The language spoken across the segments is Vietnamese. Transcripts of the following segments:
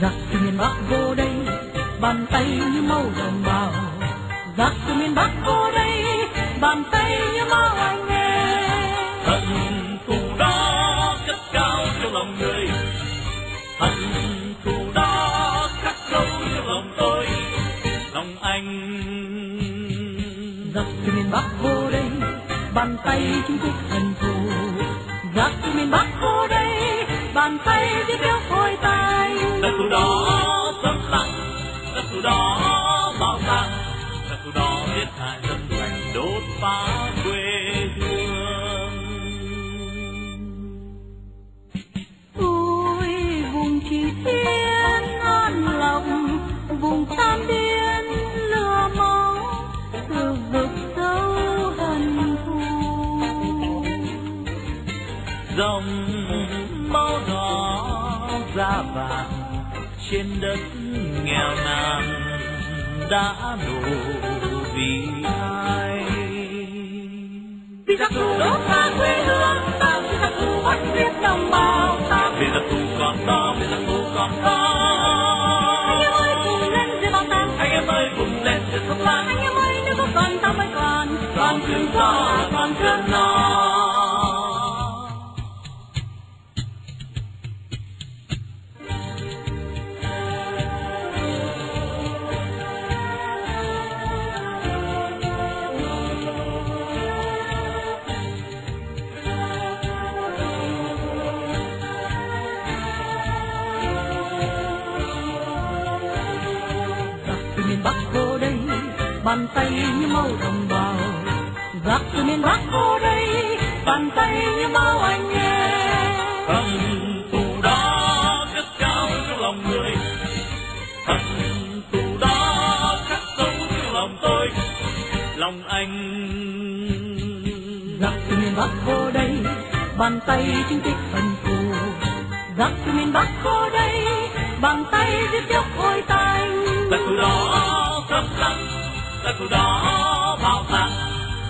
Bắc vô đây bàn tay như màu đồng bào. Giặc từ miền Bắc vô đây bàn tay như máu anh em hận thù đó cất cao trong lòng người. Hận thù đó khắc sâu trong lòng tôi. Lòng anh. Giặc từ miền Bắc vô đây bàn tay chung quyết hận thù. Giặc từ miền Bắc vô đây bàn tay giết béo phôi tay thù đó bạo tạc giặc thù đó giết hại dân thành đốt phá quê hương. Ôi vùng chỉ thiên an lòng vùng tam biên lửa máu từ vực sâu hận thù. Dòng máu đỏ da vàng trên đất nghèo nàn đã nổ vì ai. Vì giặc thù đốt phá quê hương ta vì giặc thù bắt giết đồng bào ta. Vì giặc thù còn đó vì giặc thù còn đó anh em ơi cùng lên dưới bao tang anh em ơi cùng lên trên sông lam anh em ơi nếu có còn ta mới còn. Còn thương gió còn thương nó bàn tay như máu đồng bào. Giặc từ miền Bắc vô đây bàn tay như máu anh em hận thù đó cất cao trong lòng người. Hận thù đó khắc sâu trong lòng tôi. Lòng anh giặc từ miền Bắc vô đây bàn tay chính tích hận thù. Giặc từ miền Bắc vô đây bàn tay giết chóc ôi tanh giặc thù đó giặc thù đó bạo tạc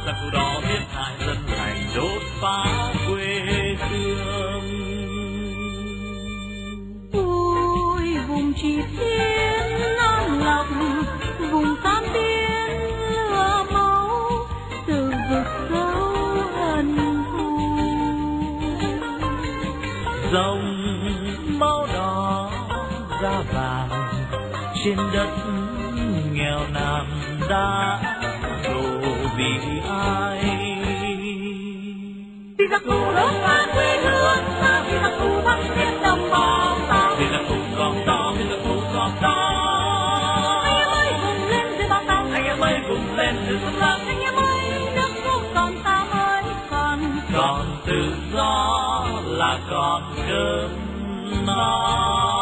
giặc thù đó giết hại dân thành đốt phá quê hương. Ôi vùng chỉ thiên an lòng vùng tam biên lửa máu từ vực sâu hận thù. Dòng máu đỏ da vàng trên đất đã đổ vì ai. Vì giặc thù đốt phá quê hương ta vì giặc thù bắt giết đồng bào ta vì giặc thù còn đó vì giặc thù còn đó anh em ơi cùng lên dưới bao tang anh em ơi cùng lên từ sông lam anh em ơi nước không còn ta mới còn. Còn tự do là còn cơn nó